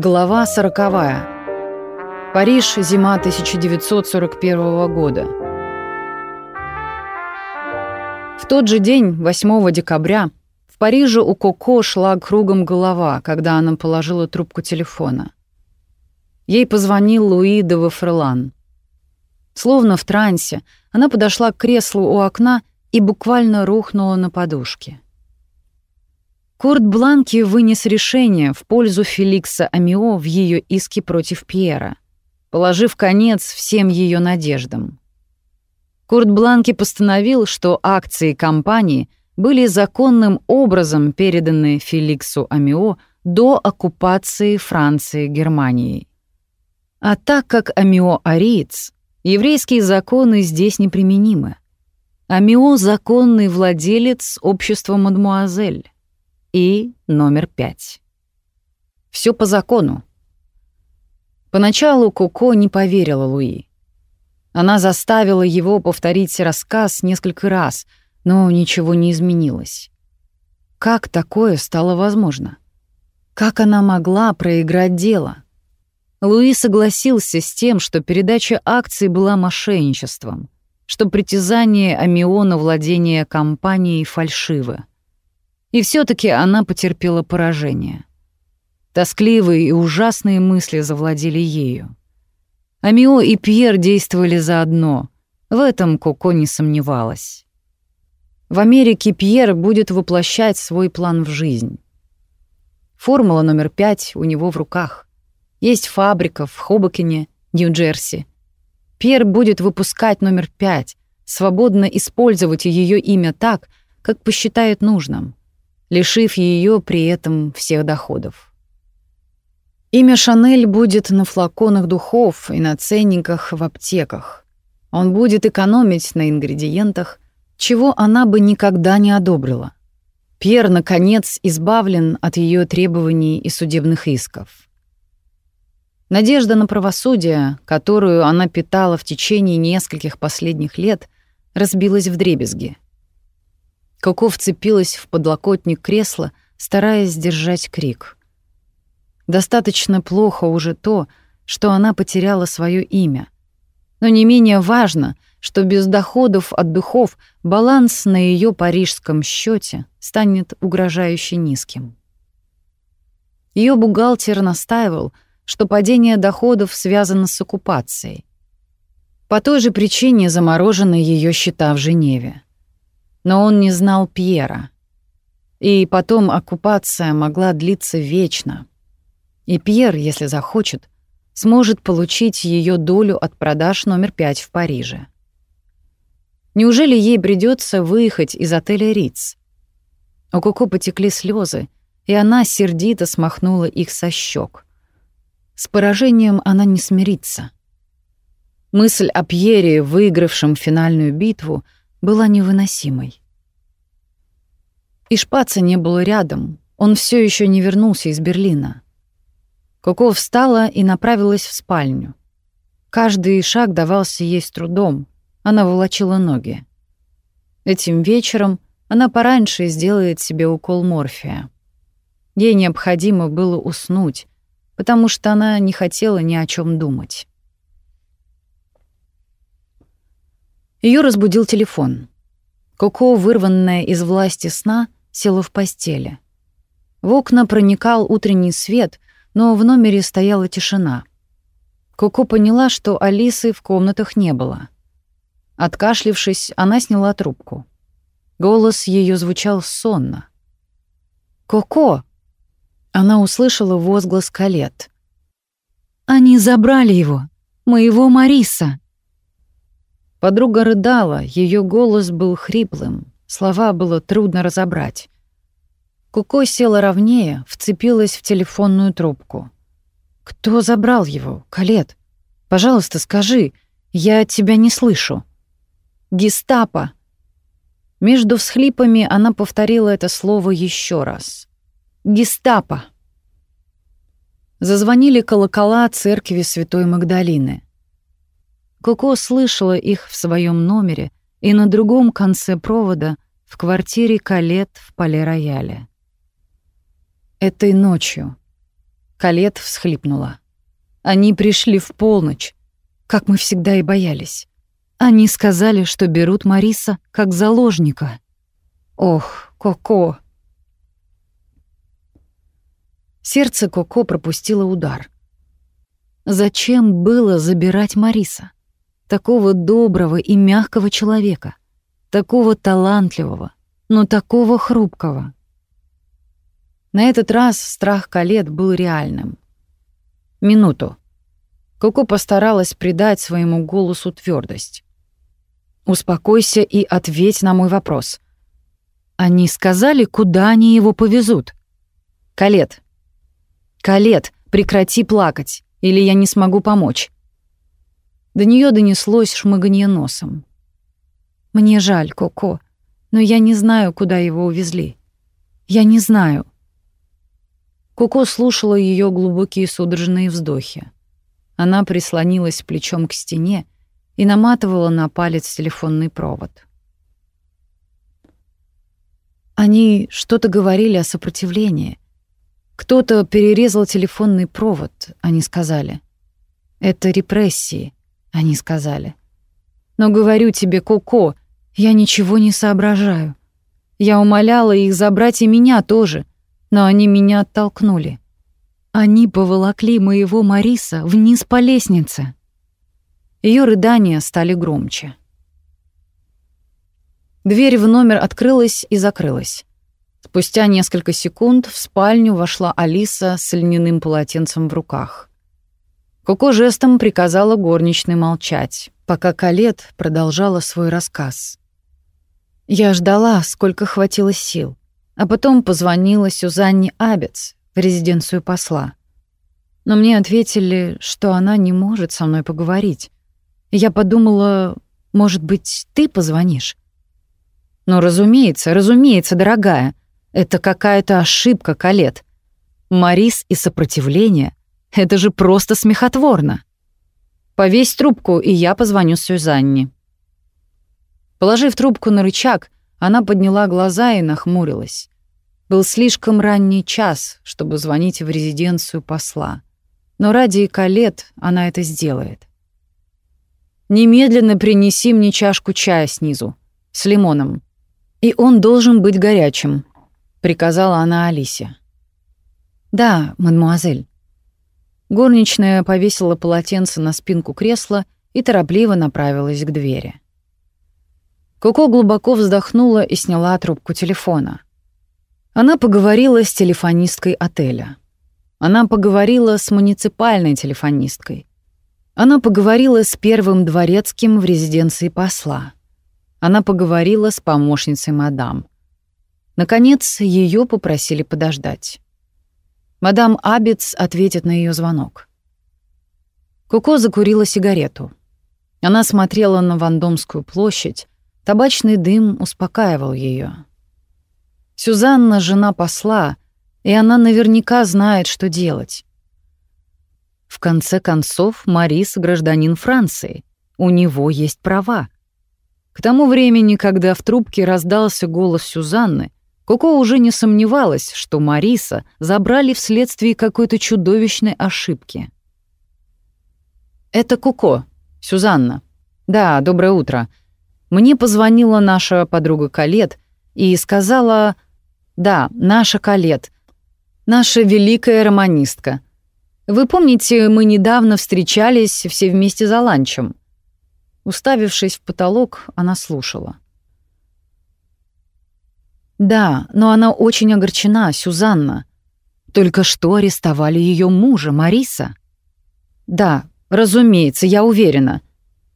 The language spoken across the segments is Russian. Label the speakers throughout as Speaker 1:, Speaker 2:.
Speaker 1: Глава сороковая. Париж, зима 1941 года. В тот же день, 8 декабря, в Париже у Коко шла кругом голова, когда она положила трубку телефона. Ей позвонил Луи де Вафрелан. Словно в трансе, она подошла к креслу у окна и буквально рухнула на подушке. Курт Бланки вынес решение в пользу Феликса Амио в ее иске против Пьера, положив конец всем ее надеждам. Курт Бланки постановил, что акции компании были законным образом переданы Феликсу Амио до оккупации Франции Германией. А так как Амио ариец, еврейские законы здесь неприменимы. Амио — законный владелец общества «Мадмуазель». И номер пять. Все по закону. Поначалу Коко не поверила Луи. Она заставила его повторить рассказ несколько раз, но ничего не изменилось. Как такое стало возможно? Как она могла проиграть дело? Луи согласился с тем, что передача акций была мошенничеством, что притязание Амиона владения компанией фальшивы. И все таки она потерпела поражение. Тоскливые и ужасные мысли завладели ею. Амио и Пьер действовали заодно. В этом Коко не сомневалась. В Америке Пьер будет воплощать свой план в жизнь. Формула номер пять у него в руках. Есть фабрика в Хобокине, Нью-Джерси. Пьер будет выпускать номер пять, свободно использовать ее имя так, как посчитает нужным лишив ее при этом всех доходов. Имя Шанель будет на флаконах духов и на ценниках в аптеках. Он будет экономить на ингредиентах, чего она бы никогда не одобрила. Пьер, наконец, избавлен от ее требований и судебных исков. Надежда на правосудие, которую она питала в течение нескольких последних лет, разбилась в дребезги — Коко вцепилась в подлокотник кресла, стараясь сдержать крик. Достаточно плохо уже то, что она потеряла свое имя. Но не менее важно, что без доходов от духов баланс на ее парижском счете станет угрожающе низким. Ее бухгалтер настаивал, что падение доходов связано с оккупацией. По той же причине заморожены ее счета в Женеве но он не знал Пьера. И потом оккупация могла длиться вечно. И Пьер, если захочет, сможет получить ее долю от продаж номер пять в Париже. Неужели ей придется выехать из отеля Риц? У Коко потекли слезы, и она сердито смахнула их со щек. С поражением она не смирится. Мысль о Пьере, выигравшем финальную битву, — была невыносимой. И Шпаца не было рядом, он все еще не вернулся из Берлина. Коко встала и направилась в спальню. Каждый шаг давался ей с трудом, она волочила ноги. Этим вечером она пораньше сделает себе укол морфия. Ей необходимо было уснуть, потому что она не хотела ни о чем думать. Ее разбудил телефон. Коко, вырванная из власти сна, села в постели. В окна проникал утренний свет, но в номере стояла тишина. Коко поняла, что Алисы в комнатах не было. Откашлившись, она сняла трубку. Голос ее звучал сонно. «Коко!» Она услышала возглас Калет. «Они забрали его! Моего Мариса!» Подруга рыдала, ее голос был хриплым, слова было трудно разобрать. Куко села ровнее, вцепилась в телефонную трубку. «Кто забрал его, Калет? Пожалуйста, скажи, я тебя не слышу». «Гестапо!» Между всхлипами она повторила это слово еще раз. «Гестапо!» Зазвонили колокола церкви Святой Магдалины. Коко слышала их в своем номере и на другом конце провода в квартире Калет в Пале-Рояле. Этой ночью. Калет всхлипнула. Они пришли в полночь, как мы всегда и боялись. Они сказали, что берут Мариса как заложника. Ох, Коко. Сердце Коко пропустило удар. Зачем было забирать Мариса? Такого доброго и мягкого человека, такого талантливого, но такого хрупкого. На этот раз страх Калет был реальным. Минуту. Коко постаралась придать своему голосу твердость. «Успокойся и ответь на мой вопрос. Они сказали, куда они его повезут?» «Калет! Калет, прекрати плакать, или я не смогу помочь!» До нее донеслось шмыганье носом. «Мне жаль, Коко, но я не знаю, куда его увезли. Я не знаю». Коко слушала ее глубокие судорожные вздохи. Она прислонилась плечом к стене и наматывала на палец телефонный провод. Они что-то говорили о сопротивлении. Кто-то перерезал телефонный провод, они сказали. Это репрессии, они сказали. Но говорю тебе, Коко, я ничего не соображаю. Я умоляла их забрать и меня тоже, но они меня оттолкнули. Они поволокли моего Мариса вниз по лестнице. Ее рыдания стали громче. Дверь в номер открылась и закрылась. Спустя несколько секунд в спальню вошла Алиса с льняным полотенцем в руках. Коко жестом приказала горничной молчать, пока Калет продолжала свой рассказ. Я ждала, сколько хватило сил, а потом позвонила Сюзанне Абец в резиденцию посла. Но мне ответили, что она не может со мной поговорить. Я подумала, может быть, ты позвонишь? Но, разумеется, разумеется, дорогая, это какая-то ошибка, Калет. Марис и сопротивление — это же просто смехотворно. Повесь трубку, и я позвоню Сюзанне. Положив трубку на рычаг, она подняла глаза и нахмурилась. Был слишком ранний час, чтобы звонить в резиденцию посла. Но ради Калет она это сделает. «Немедленно принеси мне чашку чая снизу, с лимоном», «И он должен быть горячим», — приказала она Алисе. «Да, мадмуазель». Горничная повесила полотенце на спинку кресла и торопливо направилась к двери. Коко глубоко вздохнула и сняла трубку телефона. Она поговорила с телефонисткой отеля. Она поговорила с муниципальной телефонисткой. Она поговорила с первым дворецким в резиденции посла. Она поговорила с помощницей мадам. Наконец, ее попросили подождать. Мадам Абец ответит на ее звонок. Куко закурила сигарету. Она смотрела на Вандомскую площадь, табачный дым успокаивал ее. Сюзанна — жена посла, и она наверняка знает, что делать. В конце концов, Марис — гражданин Франции. У него есть права. К тому времени, когда в трубке раздался голос Сюзанны, Коко уже не сомневалась, что Мариса забрали вследствие какой-то чудовищной ошибки. «Это Коко, Сюзанна. Да, доброе утро. Мне позвонила наша подруга Калет и сказала... Да, наша Калет. Наша великая романистка. Вы помните, мы недавно встречались все вместе за ланчем?» Уставившись в потолок, она слушала. «Да, но она очень огорчена, Сюзанна. Только что арестовали ее мужа, Мариса». «Да, разумеется, я уверена.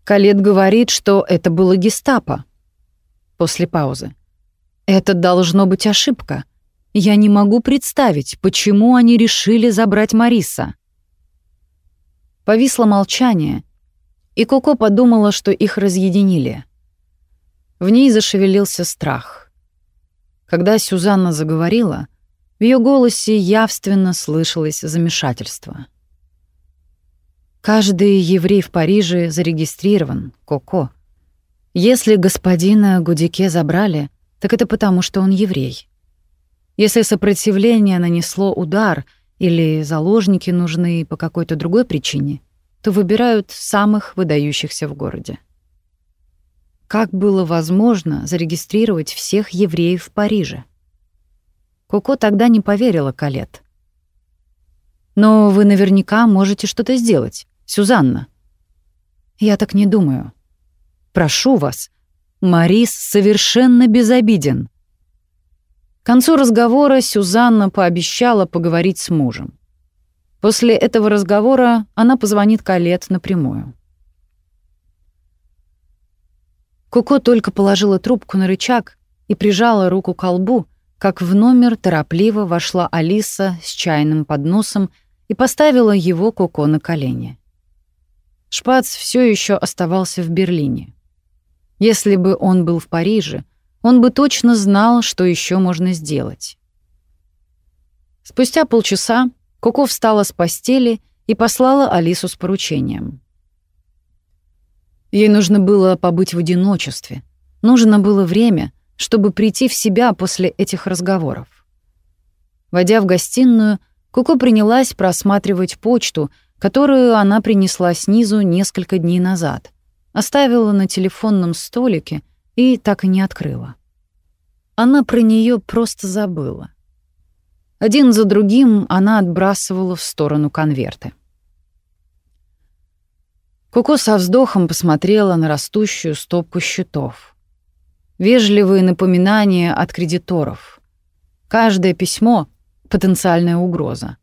Speaker 1: Калет говорит, что это было гестапо». После паузы. «Это должно быть ошибка. Я не могу представить, почему они решили забрать Мариса». Повисло молчание — и Коко подумала, что их разъединили. В ней зашевелился страх. Когда Сюзанна заговорила, в ее голосе явственно слышалось замешательство. «Каждый еврей в Париже зарегистрирован, Коко. Если господина Гудике забрали, так это потому, что он еврей. Если сопротивление нанесло удар, или заложники нужны по какой-то другой причине, то выбирают самых выдающихся в городе. Как было возможно зарегистрировать всех евреев в Париже? Коко тогда не поверила Калет. «Но вы наверняка можете что-то сделать, Сюзанна». «Я так не думаю. Прошу вас, Марис совершенно безобиден». К концу разговора Сюзанна пообещала поговорить с мужем. После этого разговора она позвонит Калет напрямую. Коко только положила трубку на рычаг и прижала руку к колбу, как в номер торопливо вошла Алиса с чайным подносом и поставила его Коко на колени. Шпац все еще оставался в Берлине. Если бы он был в Париже, он бы точно знал, что еще можно сделать. Спустя полчаса Коко встала с постели и послала Алису с поручением. Ей нужно было побыть в одиночестве. Нужно было время, чтобы прийти в себя после этих разговоров. Войдя в гостиную, Коко принялась просматривать почту, которую она принесла снизу несколько дней назад, оставила на телефонном столике и так и не открыла. Она про нее просто забыла. Один за другим она отбрасывала в сторону конверты. Коко со вздохом посмотрела на растущую стопку счетов. Вежливые напоминания от кредиторов. Каждое письмо — потенциальная угроза.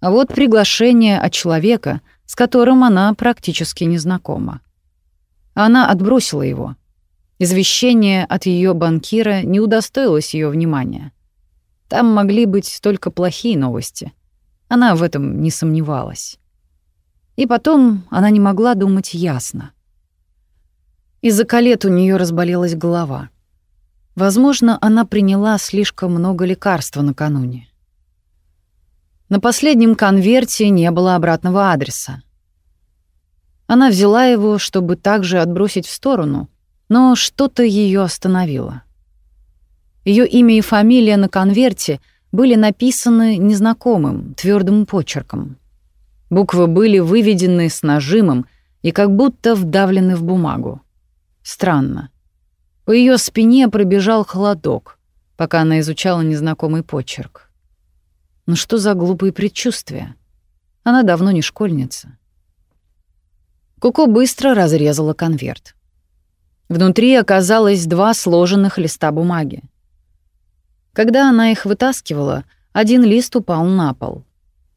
Speaker 1: А вот приглашение от человека, с которым она практически не знакома. Она отбросила его. Извещение от ее банкира не удостоилось ее внимания. Там могли быть только плохие новости. Она в этом не сомневалась. И потом она не могла думать ясно. Из-за колет у нее разболелась голова. Возможно, она приняла слишком много лекарства накануне. На последнем конверте не было обратного адреса. Она взяла его, чтобы также отбросить в сторону, но что-то ее остановило. Ее имя и фамилия на конверте были написаны незнакомым, твердым почерком. Буквы были выведены с нажимом и как будто вдавлены в бумагу. Странно. По ее спине пробежал холодок, пока она изучала незнакомый почерк. Ну что за глупые предчувствия? Она давно не школьница. Куко быстро разрезала конверт. Внутри оказалось два сложенных листа бумаги. Когда она их вытаскивала, один лист упал на пол.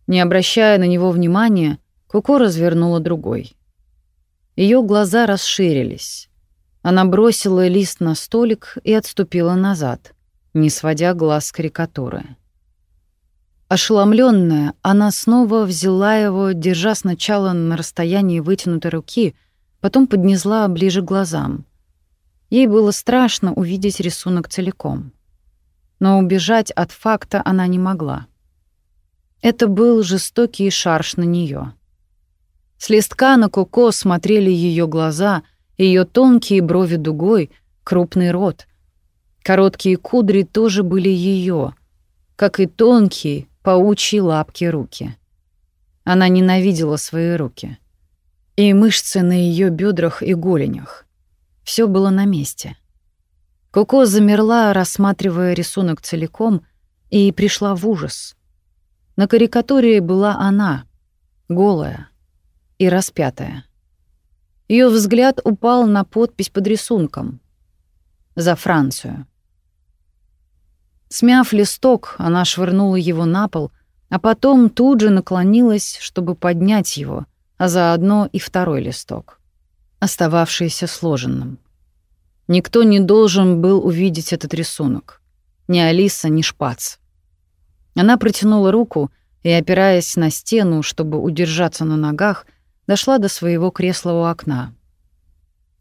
Speaker 1: Не обращая на него внимания, Куко развернула другой. Ее глаза расширились. Она бросила лист на столик и отступила назад, не сводя глаз с карикатуры. Ошеломленная, она снова взяла его, держа сначала на расстоянии вытянутой руки, потом поднесла ближе к глазам. Ей было страшно увидеть рисунок целиком но убежать от факта она не могла. Это был жестокий шарш на нее. С листка на Коко смотрели ее глаза, ее тонкие брови дугой, крупный рот. Короткие кудри тоже были ее, как и тонкие, паучьи лапки руки. Она ненавидела свои руки. И мышцы на ее бедрах и голенях. Все было на месте. Коко замерла, рассматривая рисунок целиком, и пришла в ужас. На карикатуре была она, голая и распятая. Ее взгляд упал на подпись под рисунком. «За Францию». Смяв листок, она швырнула его на пол, а потом тут же наклонилась, чтобы поднять его, а заодно и второй листок, остававшийся сложенным. Никто не должен был увидеть этот рисунок. Ни Алиса, ни Шпац. Она протянула руку и, опираясь на стену, чтобы удержаться на ногах, дошла до своего кресла у окна.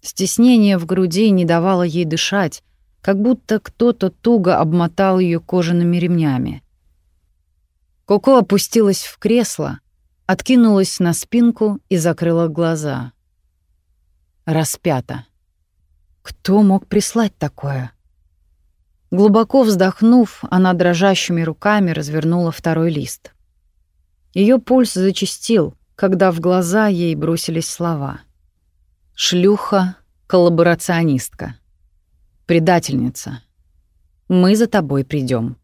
Speaker 1: Стеснение в груди не давало ей дышать, как будто кто-то туго обмотал ее кожаными ремнями. Коко опустилась в кресло, откинулась на спинку и закрыла глаза. Распята. Кто мог прислать такое? Глубоко вздохнув, она дрожащими руками развернула второй лист. Ее пульс зачастил, когда в глаза ей бросились слова. «Шлюха, коллаборационистка, предательница. Мы за тобой придем.